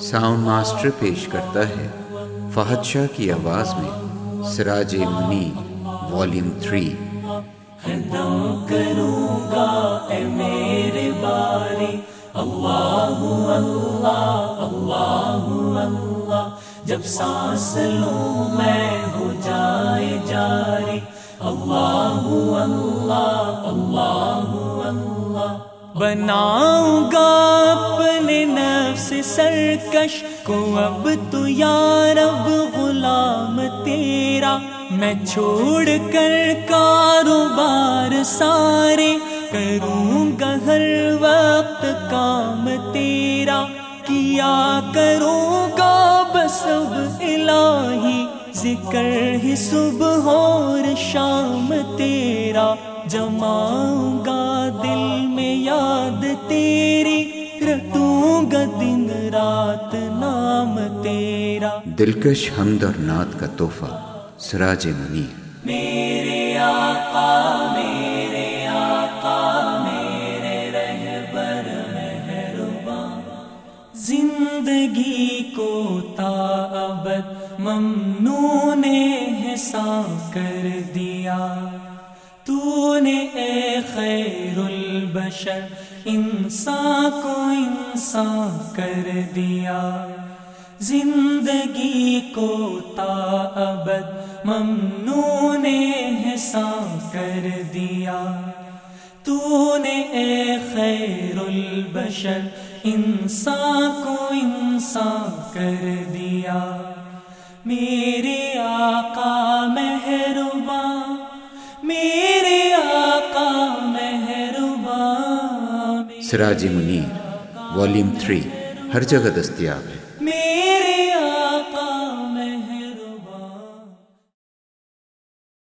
Sound master پیش کرتا ہے فہد شاہ کی آواز میں سراج منی والیوم تھری دم کروں گا، اے میرے باری۔ اللہ اللہ اللہ اللہ۔ جب سانس لوں میں ہو جائے جاری۔ اللہ اللہ اللہ۔ بناؤں گا اپنے نفس سرکش کو۔ اب تو یا رب غلام تیرا، میں چھوڑ کر کاروبار سارے کروں گا، ہر وقت کام تیرا۔ کیا کروں گا بس اب الہی ذکر ہی صبح اور شام تیرا۔ جماؤں گا تیری رٹوں گا دن رات نام تیرا دلکش حمد اور نعت کا تحفہ سراج منیر میرے آقا میرے آقا میرے رہبر مہربان زندگی کو تابت ممنون حساب کر دیا تو نے اے خیر البشر انسان کو انسان کر دیا۔ زندگی کو تابد ممنون حسان کر دیا۔ تو نے اے خیر البشر انسان کو انسان کر دیا۔ میرے آقا مہربان، میرے سراج منیر والیوم تھری ہر جگہ دستیاب ہے